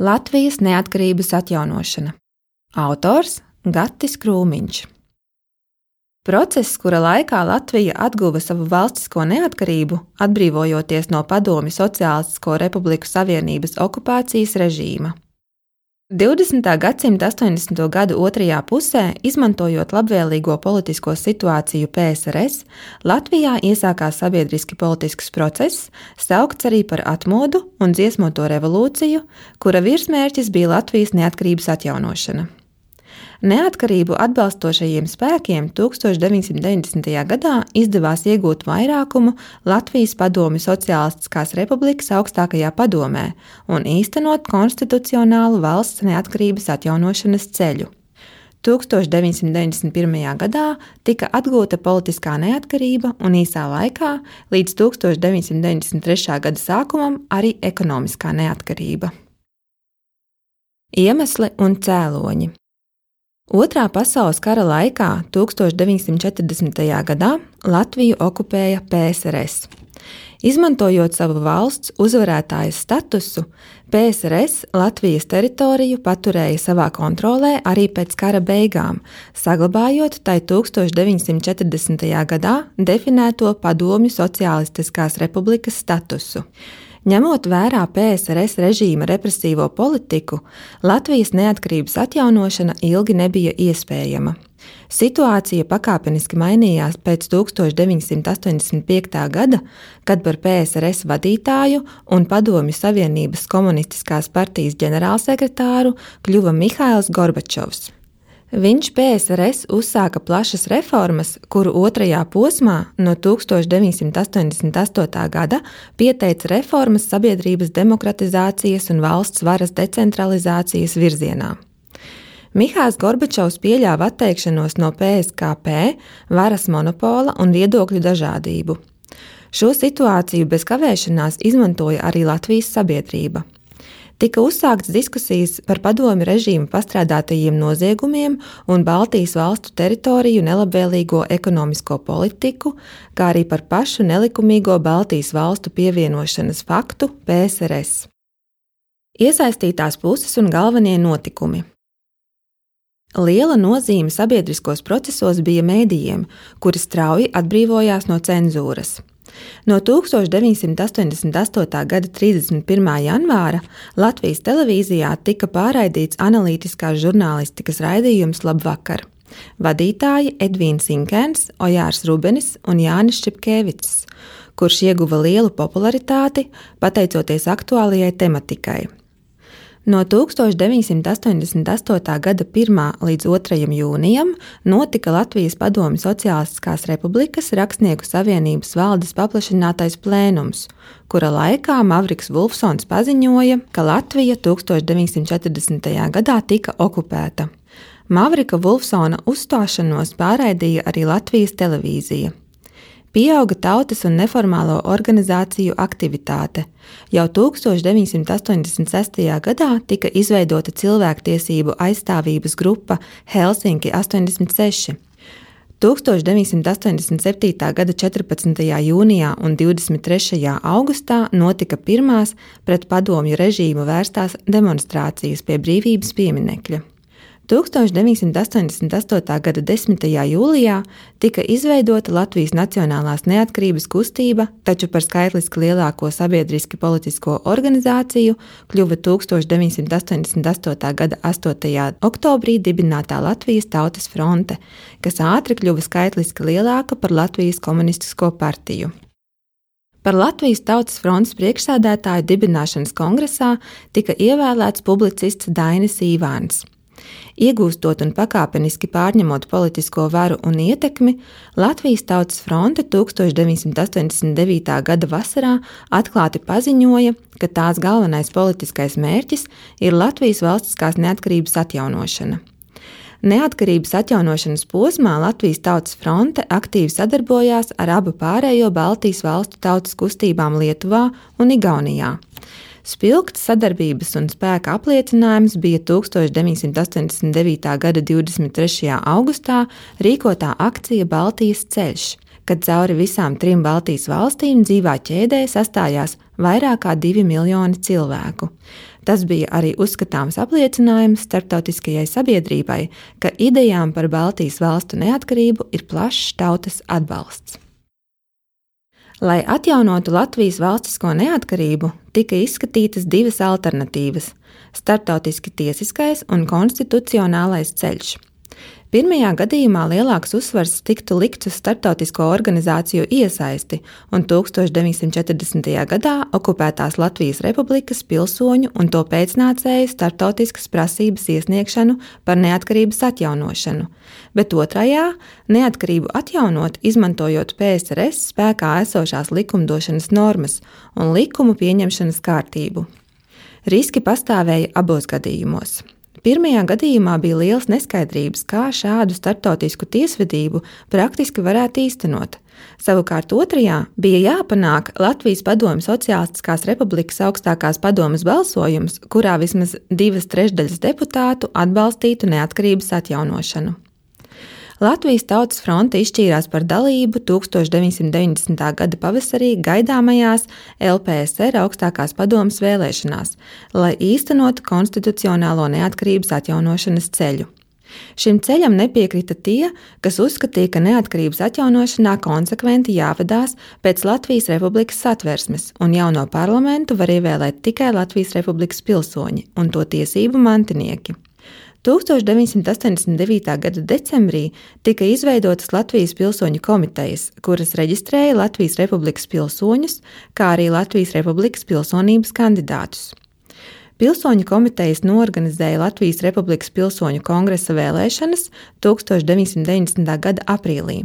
Latvijas neatkarības atjaunošana. Autors Gatis Krūmiņš. Process, kura laikā Latvija atguva savu valstisko neatkarību, atbrīvojoties no Padomju Sociālistisko Republiku Savienības okupācijas režīma. 20. gadsimta 80. gadu otrajā pusē, izmantojot labvēlīgo politisko situāciju PSRS, Latvijā iesākās sabiedriski politisks process, saukts arī par atmodu un dziesmoto revolūciju, kura virsmērķis bija Latvijas neatkarības atjaunošana. Neatkarību atbalstošajiem spēkiem 1990. gadā izdevās iegūt vairākumu Latvijas Padomju Sociālistiskās republikas augstākajā padomē un īstenot konstitucionālu valsts neatkarības atjaunošanas ceļu. 1991. gadā tika atgūta politiskā neatkarība un īsā laikā, līdz 1993. gada sākumam, arī ekonomiskā neatkarība. Iemesli un cēloņi Otrā pasaules kara laikā, 1940. gadā, Latviju okupēja PSRS. Izmantojot savu valsts uzvarētājas statusu, PSRS Latvijas teritoriju paturēja savā kontrolē arī pēc kara beigām, saglabājot tai 1940. gadā definēto Padomju Socialistiskās republikas statusu. Ņemot vērā PSRS režīma represīvo politiku, Latvijas neatkarības atjaunošana ilgi nebija iespējama. Situācija pakāpeniski mainījās pēc 1985. gada, kad par PSRS vadītāju un Padomju Savienības komunistiskās partijas ģenerālsekretāru kļuva Mihails Gorbačovs. Viņš PSRS uzsāka plašas reformas, kuru otrajā posmā no 1988. gada pieteica reformas sabiedrības demokratizācijas un valsts varas decentralizācijas virzienā. Mihāls Gorbačovs pieļāva atteikšanos no PSKP, varas monopola un viedokļu dažādību. Šo situāciju bez kavēšanās izmantoja arī Latvijas sabiedrība tika uzsāktas diskusijas par padomi režīmu pastrādātajiem noziegumiem un Baltijas valstu teritoriju nelabvēlīgo ekonomisko politiku, kā arī par pašu nelikumīgo Baltijas valstu pievienošanas faktu PSRS. Iesaistītās puses un galvenie notikumi. Liela nozīme sabiedriskos procesos bija mēdījiem, kuri strauji atbrīvojās no cenzūras. No 1988. gada 31. janvāra Latvijas televīzijā tika pārraidīts analītiskās žurnālistikas raidījums Labvakar. Vadītāji Edvīns Inkēns, Ojārs Rubenis un Jānis Čepkēvits, kurš ieguva lielu popularitāti pateicoties aktuālajai tematikai No 1988. gada 1. līdz 2. jūnijam notika Latvijas Padomju Sociālistiskās Republikas Rakstnieku Savienības valdes paplašinātais plēnums, kura laikā Mavriks Vulfsons paziņoja, ka Latvija 1940. gadā tika okupēta. Mavrika Vulfsona uzstāšanos pārraidīja arī Latvijas televīzija. Pieauga tautas un neformālo organizāciju aktivitāte. Jau 1986. gadā tika izveidota cilvēktiesību aizstāvības grupa Helsinki 86. 1987. gada 14. jūnijā un 23. augustā notika pirmās pret padomju režīmu vērstās demonstrācijas pie brīvības pieminekļa. 1988. gada 10. jūlijā tika izveidota Latvijas Nacionālās neatkarības kustība, taču par skaitliski lielāko sabiedriski politisko organizāciju kļuva 1988. gada 8. oktobrī dibinātā Latvijas Tautas fronte, kas ātri kļuva skaitliski lielāka par Latvijas komunistisko partiju. Par Latvijas Tautas frontes priekšsēdētāju dibināšanas kongresā tika ievēlēts publicists Dainis Īvāns. Iegūstot un pakāpeniski pārņemot politisko varu un ietekmi, Latvijas Tautas fronte 1989. gada vasarā atklāti paziņoja, ka tās galvenais politiskais mērķis ir Latvijas valstiskās neatkarības atjaunošana. Neatkarības atjaunošanas posmā Latvijas Tautas fronte aktīvi sadarbojās ar abu pārējo Baltijas valstu tautas kustībām Lietuvā un Igaunijā. Spilgts sadarbības un spēka apliecinājums bija 1989. gada 23. augustā rīkotā akcija Baltijas ceļš, kad cauri visām trim Baltijas valstīm dzīvā ķēdē sastājās vairāk kā divi miljoni cilvēku. Tas bija arī uzskatāms apliecinājums starptautiskajai sabiedrībai, ka idejām par Baltijas valstu neatkarību ir plašs tautas atbalsts. Lai atjaunotu Latvijas valstisko neatkarību, tika izskatītas divas alternatīvas - starptautiski tiesiskais un konstitucionālais ceļš. Pirmajā gadījumā lielāks uzsvars tiktu likts uz starptautisko organizāciju iesaisti un 1940. gadā okupētās Latvijas Republikas pilsoņu un to pēcnācēju starptautiskas prasības iesniegšanu par neatkarības atjaunošanu, bet otrajā - neatkarību atjaunot, izmantojot PSRS spēkā esošās likumdošanas normas un likumu pieņemšanas kārtību. Riski pastāvēja abos gadījumos. Pirmajā gadījumā bija liels neskaidrības, kā šādu starptautisku tiesvedību praktiski varētu īstenot. Savukārt otrajā bija jāpanāk Latvijas Padomju Sociālistiskās Republikas augstākās padomas balsojums, kurā vismaz divas trešdaļas deputātu atbalstītu neatkarības atjaunošanu. Latvijas Tautas fronte izšķīrās par dalību 1990. gada pavasarī gaidāmajās LPSR augstākās padomas vēlēšanās, lai īstenotu konstitucionālo neatkarības atjaunošanas ceļu. Šim ceļam nepiekrita tie, kas uzskatīja, ka neatkarības atjaunošanā konsekventi jāvedās pēc Latvijas Republikas satversmes, un jauno parlamentu var ievēlēt tikai Latvijas Republikas pilsoņi un to tiesību mantinieki. 1989. gada decembrī tika izveidotas Latvijas pilsoņu komitejas, kuras reģistrēja Latvijas Republikas pilsoņus, kā arī Latvijas Republikas pilsonības kandidātus. Pilsoņu komitejas norganizēja Latvijas Republikas pilsoņu kongresa vēlēšanas 1990. gada aprīlī,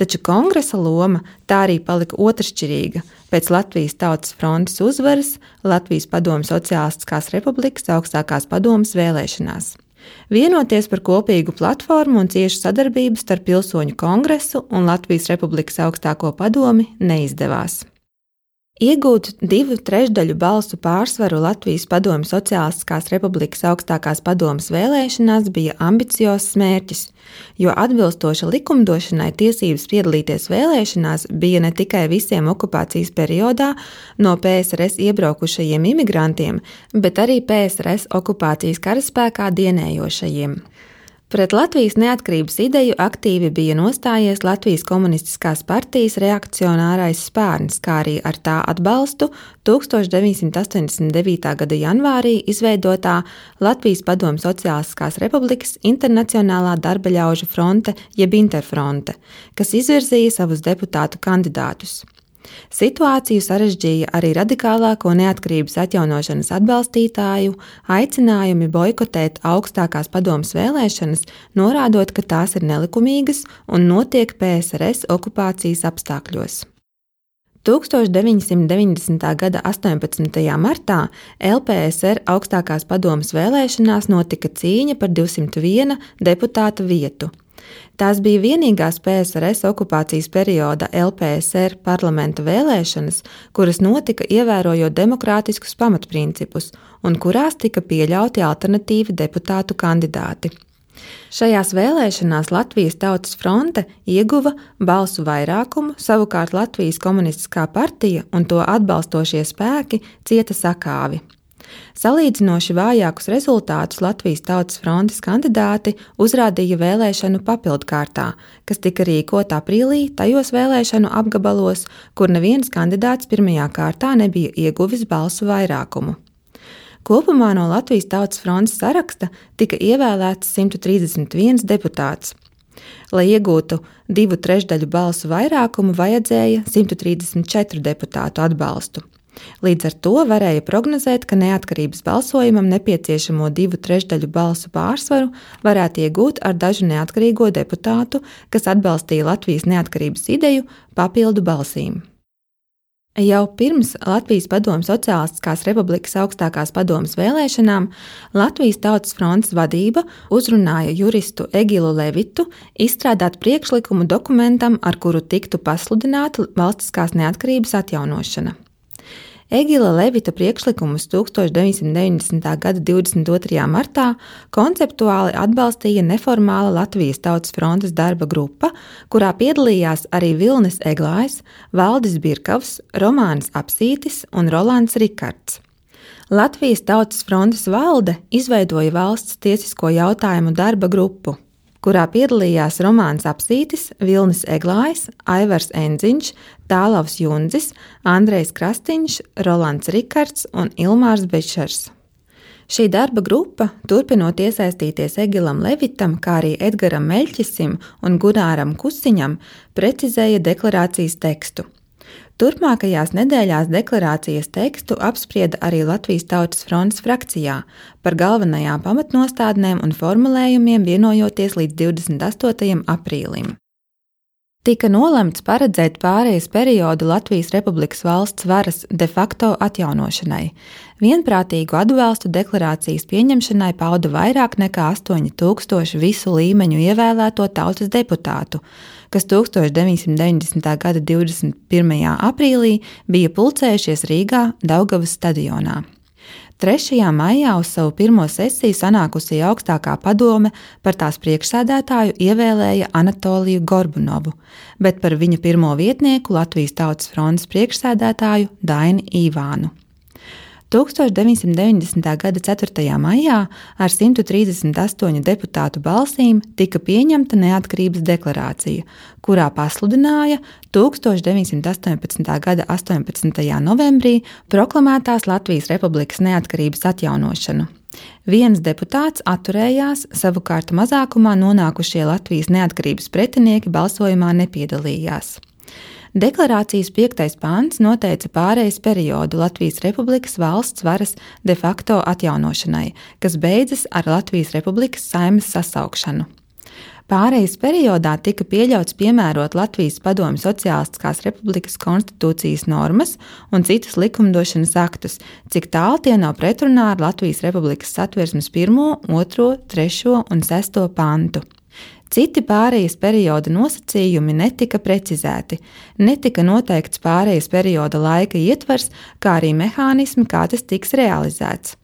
taču kongresa loma tā arī palika otršķirīga pēc Latvijas Tautas frontes uzvaras Latvijas Padomju Sociālistiskās Republikas augstākās padomas vēlēšanās. Vienoties par kopīgu platformu un ciešu sadarbību starp Pilsoņu kongresu un Latvijas Republikas augstāko padomi neizdevās. Iegūt divu trešdaļu balsu pārsvaru Latvijas Padomju Sociālistiskās Republikas augstākās padomas vēlēšanās bija ambiciozs mērķis, jo atbilstoši likumdošanai tiesības piedalīties vēlēšanās bija ne tikai visiem okupācijas periodā no PSRS iebraukušajiem imigrantiem, bet arī PSRS okupācijas karaspēkā dienējošajiem. Pret Latvijas neatkarības ideju aktīvi bija nostājies Latvijas komunistiskās partijas reakcionārais spārns, kā arī ar tā atbalstu 1989. gada janvārī izveidotā Latvijas Padomu Sociālistiskās Republikas Internacionālā darba ļaužu fronte jeb Interfronte, kas izvirzīja savus deputātu kandidātus. Situāciju sarežģīja arī radikālāko neatkarības atjaunošanas atbalstītāju aicinājumi boikotēt augstākās padomas vēlēšanas, norādot, ka tās ir nelikumīgas un notiek PSRS okupācijas apstākļos. 1990. gada 18. martā LPSR augstākās padomas vēlēšanās notika cīņa par 201 deputāta vietu. Tās bija vienīgās PSRS okupācijas perioda LPSR parlamenta vēlēšanas, kuras notika ievērojot demokrātiskus pamatprincipus un kurās tika pieļauti alternatīvi deputātu kandidāti. Šajās vēlēšanās Latvijas Tautas fronte ieguva balsu vairākumu, savukārt Latvijas komunistiskā partija un to atbalstošie spēki cieta sakāvi. Salīdzinoši vājākus rezultātus Latvijas Tautas frontes kandidāti uzrādīja vēlēšanu papildkārtā, kas tika rīkota aprīlī tajos vēlēšanu apgabalos, kur neviens kandidāts pirmajā kārtā nebija ieguvis balsu vairākumu. Kopumā no Latvijas Tautas frontes saraksta tika ievēlēts 131 deputāts. Lai iegūtu divu trešdaļu balsu vairākumu, vajadzēja 134 deputātu atbalstu. Līdz ar to varēja prognozēt, ka neatkarības balsojumam nepieciešamo divu trešdaļu balsu pārsvaru varētu iegūt ar dažu neatkarīgo deputātu, kas atbalstīja Latvijas neatkarības ideju, papildu balsīm. Jau pirms Latvijas Padomju Sociālistiskās Republikas augstākās padomas vēlēšanām Latvijas Tautas frontes vadība uzrunāja juristu Egilu Levitu izstrādāt priekšlikumu dokumentam, ar kuru tiktu pasludināta valstiskās neatkarības atjaunošana. Egila Levita priekšlikumus 1990. gada 22. martā konceptuāli atbalstīja neformāla Latvijas Tautas frontes darba grupa, kurā piedalījās arī Vilnis Eglājs, Valdis Birkavs, Romāns Apsītis un Rolands Rikards. Latvijas Tautas frontes valde izveidoja valsts tiesisko jautājumu darba grupu kurā piedalījās Romanis Apsītis, Vilnis Eglājs, Aivars Enziņš, Tālavs Jundzis, Andrejs Krastīņš, Rolands Rikards un Ilmārs Bešers. Šī darba grupa, turpinot iesaistīties Egilam Levitam, kā arī Edgaram Meļķisim un Gunāram Kusiņam, precizēja deklarācijas tekstu – Turpmākajās nedēļās deklarācijas tekstu apsprieda arī Latvijas Tautas fronts frakcijā par galvenajām pamatnostādnēm un formulējumiem vienojoties līdz 28. aprīlim. Tika nolemts paredzēt pārejas periodu Latvijas Republikas valsts varas de facto atjaunošanai. Vienprātīgu atbalstu deklarācijas pieņemšanai pauda vairāk nekā 8000 visu līmeņu ievēlēto tautas deputātu, kas 1990. gada 21. aprīlī bija pulcējušies Rīgā Daugavas stadionā. 3. maijā uz savu pirmo sesiju sanākusī augstākā padome par tās priekšsēdētāju ievēlēja Anatoliju Gorbunovu, bet par viņa pirmo vietnieku Latvijas Tautas frontes priekšsēdētāju Daini Īvānu. 1990. gada 4. maijā ar 138 deputātu balsīm tika pieņemta neatkarības deklarācija, kurā pasludināja 1918. gada 18. novembrī proklamētās Latvijas Republikas neatkarības atjaunošanu. Viens deputāts atturējās, savukārt mazākumā nonākušie Latvijas neatkarības pretinieki balsojumā nepiedalījās. Deklarācijas piektais pāns noteica pārejas periodu Latvijas Republikas valsts varas de facto atjaunošanai, kas beidzas ar Latvijas Republikas saimas sasaukšanu. Pārejas periodā tika pieļauts piemērot Latvijas Padomju Sociālistiskās Republikas konstitūcijas normas un citus likumdošanas aktus, cik tālu tie nav pretrunā ar Latvijas Republikas satversmes 1, 2, 3 un 6 pantu. Citi pārejas perioda nosacījumi netika precizēti, netika noteikts pārejas perioda laika ietvers, kā arī mehānismi, kā tas tiks realizēts.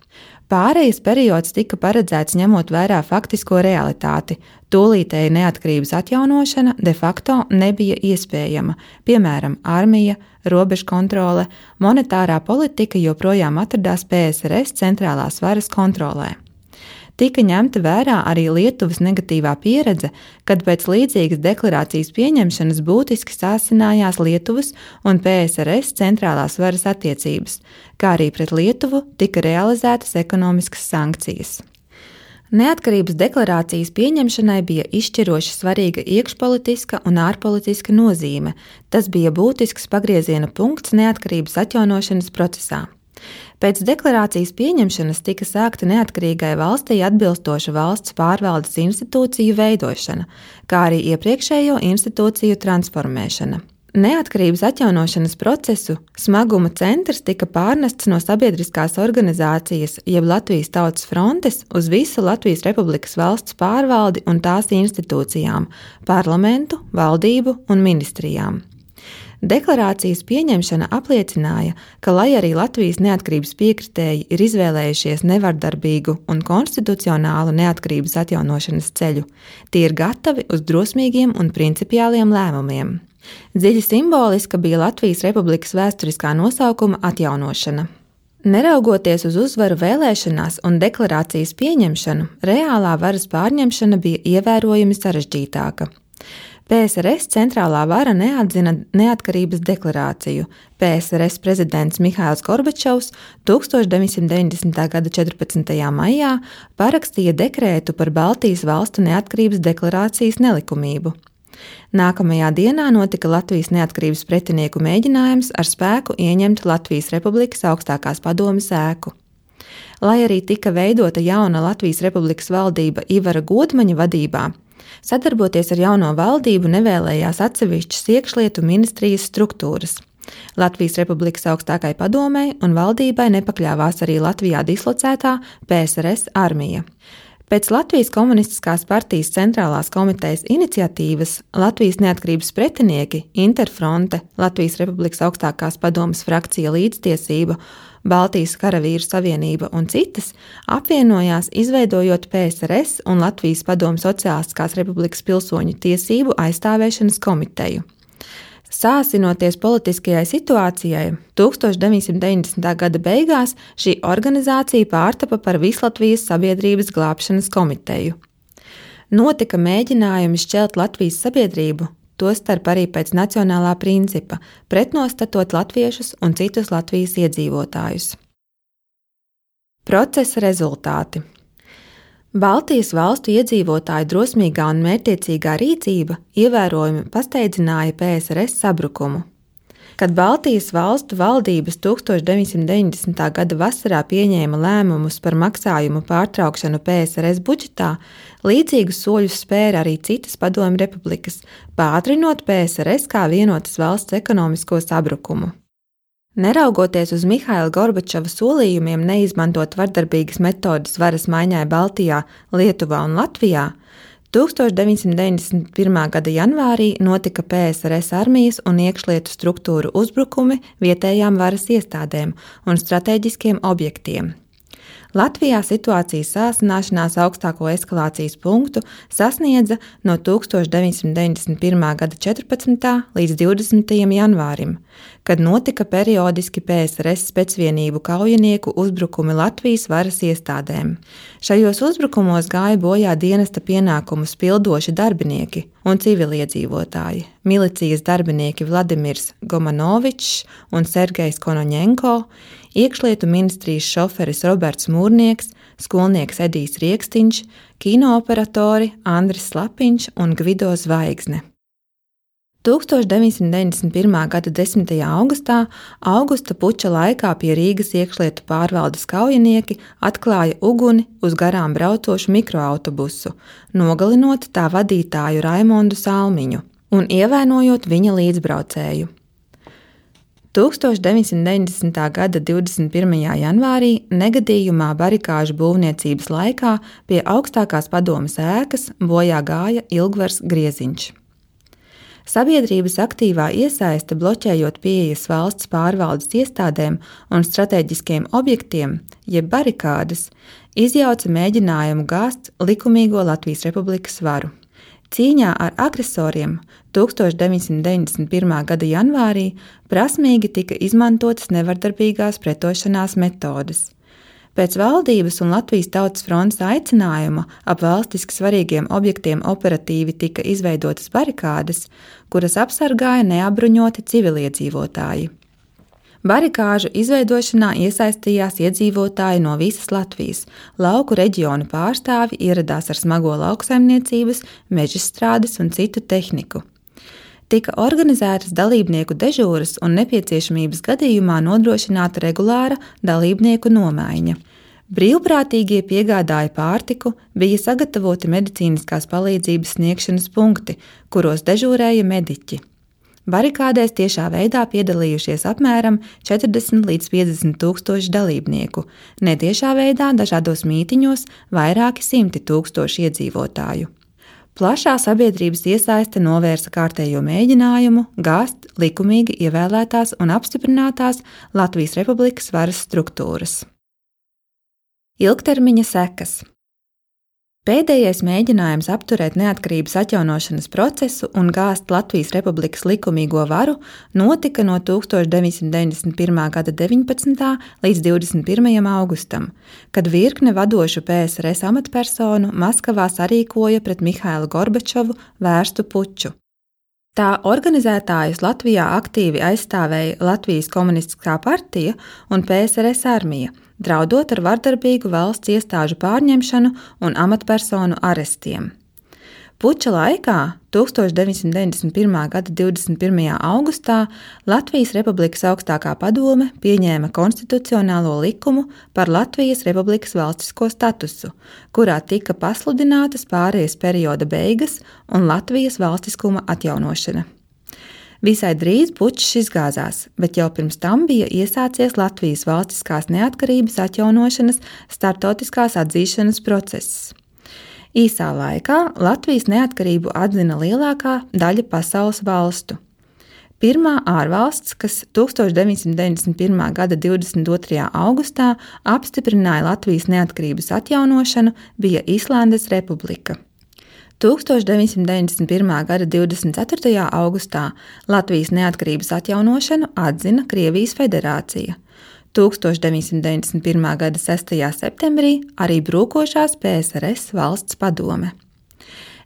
Pārejas periods tika paredzēts ņemot vērā faktisko realitāti. Tūlītēji neatkarības atjaunošana de facto nebija iespējama, piemēram, armija, robežu kontrole, monetārā politika joprojām atradās PSRS centrālās varas kontrolē tika ņemta vērā arī Lietuvas negatīvā pieredze, kad pēc līdzīgas deklarācijas pieņemšanas būtiski sāsinājās Lietuvas un PSRS centrālās varas attiecības, kā arī pret Lietuvu tika realizētas ekonomiskas sankcijas. Neatkarības deklarācijas pieņemšanai bija izšķiroši svarīga iekšpolitiska un ārpolitiska nozīme. Tas bija būtisks pagrieziena punkts neatkarības atjaunošanas procesā. Pēc deklarācijas pieņemšanas tika sākta neatkarīgai valstī atbilstoša valsts pārvaldes institūciju veidošana, kā arī iepriekšējo institūciju transformēšana. Neatkarības atjaunošanas procesu smaguma centrs tika pārnests no sabiedriskās organizācijas, jeb Latvijas Tautas frontes, uz visu Latvijas Republikas valsts pārvaldi un tās institūcijām, parlamentu, valdību un ministrijām. Deklarācijas pieņemšana apliecināja, ka, lai arī Latvijas neatkarības piekritēji ir izvēlējušies nevardarbīgu un konstitucionālu neatkarības atjaunošanas ceļu, tie ir gatavi uz drosmīgiem un principiāliem lēmumiem. Dziļi simboliska bija Latvijas Republikas vēsturiskā nosaukuma atjaunošana. Neraugoties uz uzvaru vēlēšanās un deklarācijas pieņemšanu, reālā varas pārņemšana bija ievērojami sarežģītāka. PSRS centrālā vara neatzina neatkarības deklarāciju. PSRS prezidents Mihails Gorbačovs 1990. gada 14. maijā parakstīja dekrētu par Baltijas valstu neatkarības deklarācijas nelikumību. Nākamajā dienā notika Latvijas neatkarības pretinieku mēģinājums ar spēku ieņemt Latvijas Republikas augstākās padomes ēku. Lai arī tika veidota jauna Latvijas Republikas valdība Ivara Godmaņa vadībā, Sadarboties ar jauno valdību nevēlējās atsevišķas iekšlietu ministrijas struktūras. Latvijas Republikas augstākajai padomei un valdībai nepakļāvās arī Latvijā dislocētā PSRS armija. Pēc Latvijas Komunistiskās partijas centrālās komitejas iniciatīvas Latvijas neatkarības pretinieki Interfronte, Latvijas Republikas augstākās padomas frakcija līdztiesība, Baltijas karavīru savienība un citas apvienojās, izveidojot PSRS un Latvijas Padomu Sociālistiskās Republikas pilsoņu tiesību aizstāvēšanas komiteju. Sāsinoties politiskajai situācijai, 1990. gada beigās šī organizācija pārtapa par Vislatvijas sabiedrības glābšanas komiteju. Notika mēģinājumi šķelt Latvijas sabiedrību, tostarp arī pēc nacionālā principa, pretnostatot latviešus un citus Latvijas iedzīvotājus. Procesa rezultāti Baltijas valstu iedzīvotāju drosmīgā un mērķiecīgā rīcība ievērojami pasteidzināja PSRS sabrukumu. Kad Baltijas valstu valdības 1990. gada vasarā pieņēma lēmumus par maksājumu pārtraukšanu PSRS budžetā, līdzīgus soļus spēra arī citas padomju republikas, pātrinot PSRS kā vienotas valsts ekonomisko sabrukumu. Neraugoties uz Mihaila Gorbačova solījumiem neizmantot vardarbīgas metodas varas maiņai Baltijā, Lietuvā un Latvijā, 1991. gada janvārī notika PSRS armijas un iekšlietu struktūru uzbrukumi vietējām varas iestādēm un strateģiskiem objektiem. Latvijā situācijas sāsināšanās augstāko eskalācijas punktu sasniedza no 1991. gada 14. līdz 20. janvārim, kad notika periodiski PSRS specvienību kaujinieku uzbrukumi Latvijas varas iestādēm. Šajos uzbrukumos gāja bojā dienesta pienākumus pildoši darbinieki un civiliedzīvotāji - milicijas darbinieki Vladimirs Gomanovičs un Sergejs Konoņenko, iekšlietu ministrijas šoferis Roberts Mūrnieks, skolnieks Edijs Rieksniņš, kinooperatori Andris Slapiņš un Gvido Zvaigzne. 1991. gada 10. augustā augusta puča laikā pie Rīgas iekšlietu pārvaldes kaujinieki atklāja uguni uz garām braucošu mikroautobusu, nogalinot tā vadītāju Raimondu Salmiņu un ievainojot viņa līdzbraucēju. 1990. gada 21. janvārī negadījumā barikāžu būvniecības laikā pie augstākās padomas ēkas bojā gāja Ilgvars Grieziņš. Sabiedrības aktīvā iesaiste bloķējot pieejas valsts pārvaldes iestādēm un strateģiskiem objektiem, jeb barikādas, izjauca mēģinājumu gāzt likumīgo Latvijas republikas varu. Cīņā ar agresoriem 1991. gada janvārī prasmīgi tika izmantotas nevardarbīgās pretošanās metodes. Pēc valdības un Latvijas Tautas frontes aicinājuma ap valstiski svarīgiem objektiem operatīvi tika izveidotas barikādes, kuras apsargāja neapbruņoti civiliedzīvotāji. Barikāžu izveidošanā iesaistījās iedzīvotāji no visas Latvijas. Lauku reģionu pārstāvi ieradās ar smago lauksaimniecības, mežstrādes un citu tehniku. Tika organizētas dalībnieku dežūras un nepieciešamības gadījumā nodrošināta regulāra dalībnieku nomaiņa. Brīvprātīgie piegādāja pārtiku, bija sagatavoti medicīniskās palīdzības sniegšanas punkti, kuros dežūrēja mediķi. Barikādēs tiešā veidā piedalījušies apmēram 40 līdz 50 tūkstoši dalībnieku, netiešā veidā dažādos mītiņos vairāki simti tūkstoši iedzīvotāju. Plašā sabiedrības iesaiste novērsa kārtējo mēģinājumu gāzt likumīgi ievēlētās un apstiprinātās Latvijas Republikas varas struktūras. Ilgtermiņa sekas Pēdējais mēģinājums apturēt neatkarības atjaunošanas procesu un gāzt Latvijas Republikas likumīgo varu notika no 1991. gada 19. līdz 21. augustam, kad virkne vadošu PSRS amatpersonu Maskavā sarīkoja pret Mihailu Gorbačovu vērstu puču. Tā organizētājus Latvijā aktīvi aizstāvēja Latvijas Komunistiskā partija un PSRS armija – draudot ar vardarbīgu valsts iestāžu pārņemšanu un amatpersonu arestiem. Puča laikā, 1991. gada 21. augustā, Latvijas Republikas augstākā padome pieņēma konstitucionālo likumu par Latvijas Republikas valstisko statusu, kurā tika pasludinātas pārējais perioda beigas un Latvijas valstiskuma atjaunošana. Visai drīz puķis izgāzās, bet jau pirms tam bija iesācies Latvijas valstiskās neatkarības atjaunošanas startautiskās atzīšanas process. Īsā laikā Latvijas neatkarību atzina lielākā daļa pasaules valstu. Pirmā ārvalsts, kas 1991. gada 22. augustā apstiprināja Latvijas neatkarības atjaunošanu, bija Īslandes Republika. 1991. gada 24. augustā Latvijas neatkarības atjaunošanu atzina Krievijas federācija. 1991. gada 6. septembrī arī brūkošās PSRS valsts padome.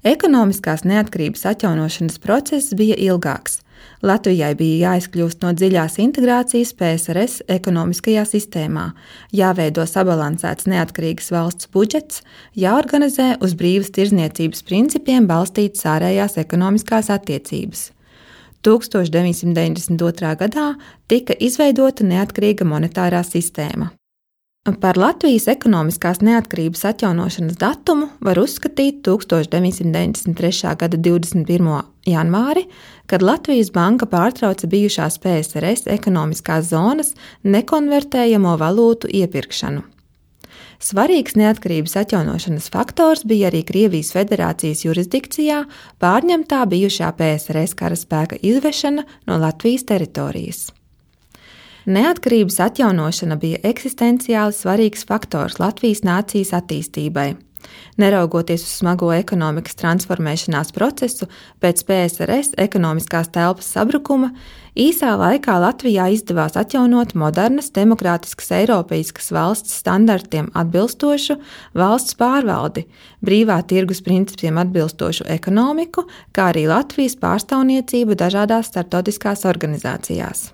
Ekonomiskās neatkarības atjaunošanas process bija ilgāks. Latvijai bija jāizkļūst no dziļās integrācijas PSRS ekonomiskajā sistēmā, jāveido sabalansēts neatkarīgas valsts budžets, jāorganizē uz brīvas tirzniecības principiem balstītas ārējās ekonomiskās attiecības. 1992. gadā tika izveidota neatkarīga monetārā sistēma. Par Latvijas ekonomiskās neatkarības atjaunošanas datumu var uzskatīt 1993. gada 21. janvāri, kad Latvijas banka pārtrauca bijušās PSRS ekonomiskās zonas nekonvertējamo valūtu iepirkšanu. Svarīgs neatkarības atjaunošanas faktors bija arī Krievijas federācijas jurisdikcijā pārņemtā bijušā PSRS karaspēka izvešana no Latvijas teritorijas. Neatkarības atjaunošana bija eksistenciāli svarīgs faktors Latvijas nācijas attīstībai. Neraugoties uz smago ekonomikas transformēšanās procesu pēc PSRS ekonomiskās telpas sabrukuma, īsā laikā Latvijā izdevās atjaunot modernas, demokrātiskas, eiropeiskas valsts standartiem atbilstošu valsts pārvaldi, brīvā tirgus principiem atbilstošu ekonomiku, kā arī Latvijas pārstāvniecību dažādās starptautiskās organizācijās.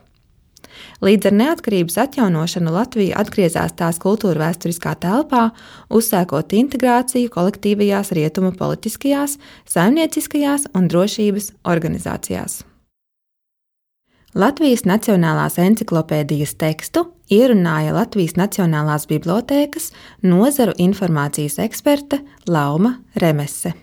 Līdz ar neatkarības atjaunošanu Latvija atgriezās tās kultūra vēsturiskā telpā, uzsākot integrāciju kolektīvajās rietumu politiskajās, saimnieciskajās un drošības organizācijās. Latvijas Nacionālās encyklopēdijas tekstu ierunāja Latvijas Nacionālās bibliotēkas nozaru informācijas eksperte Lauma Remese.